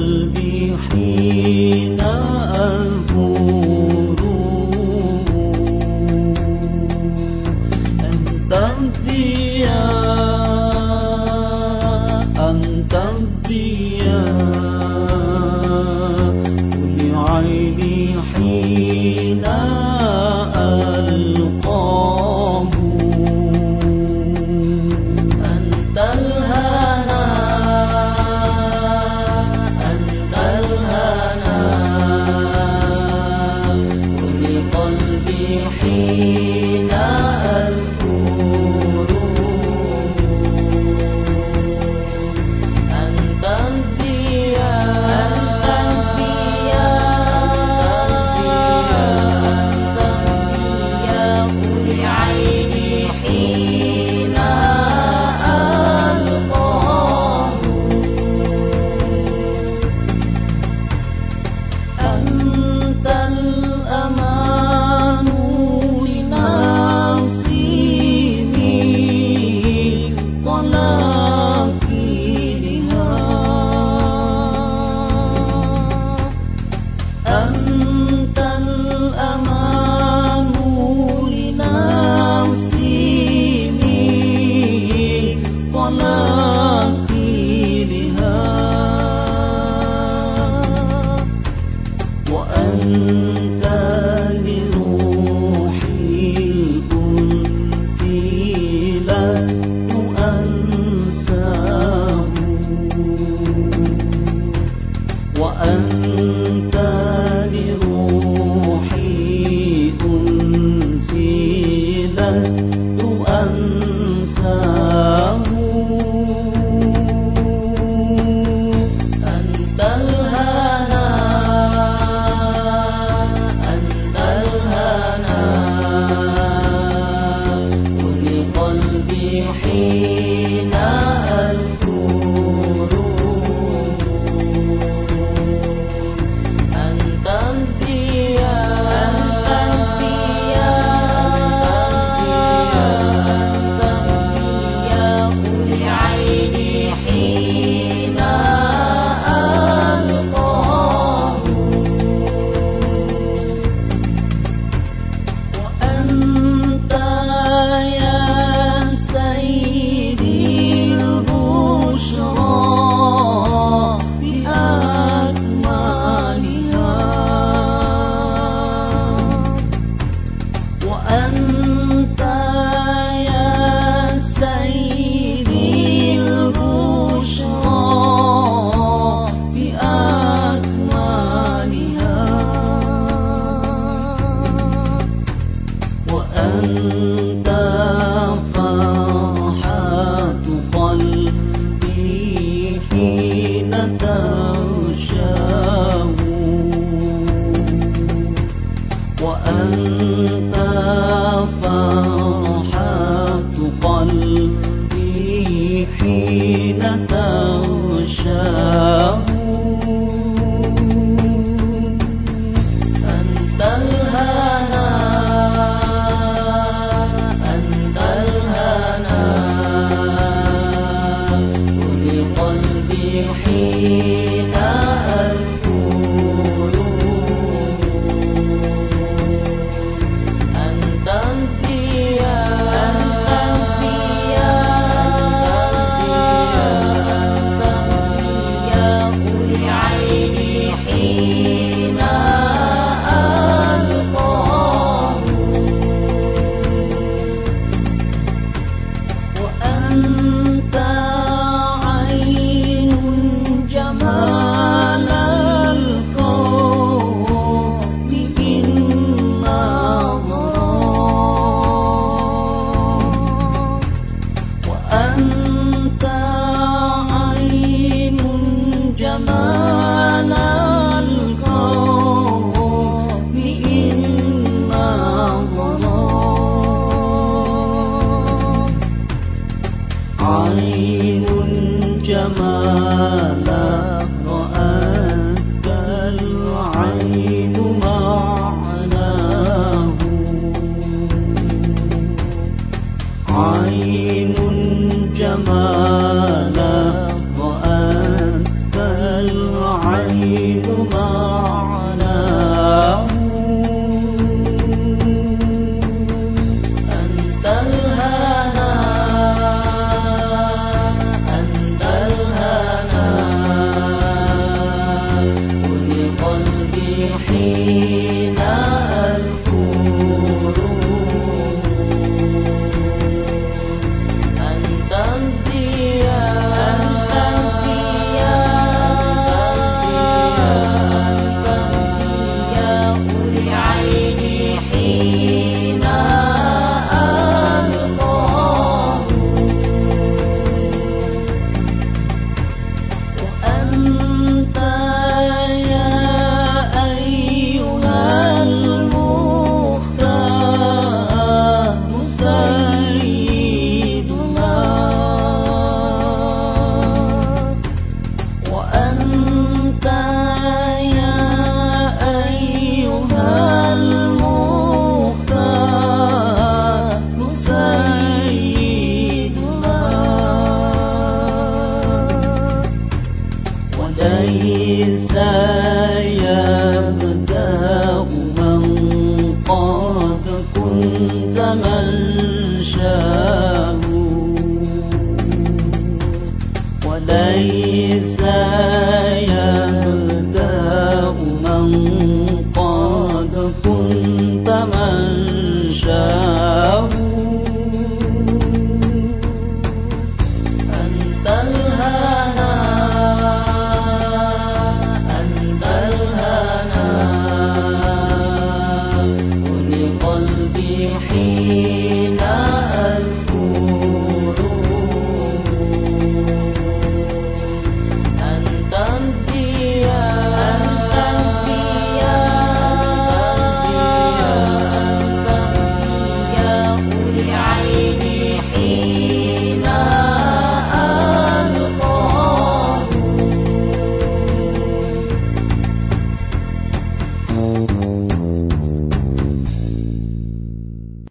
olvidar. 恩。عين You.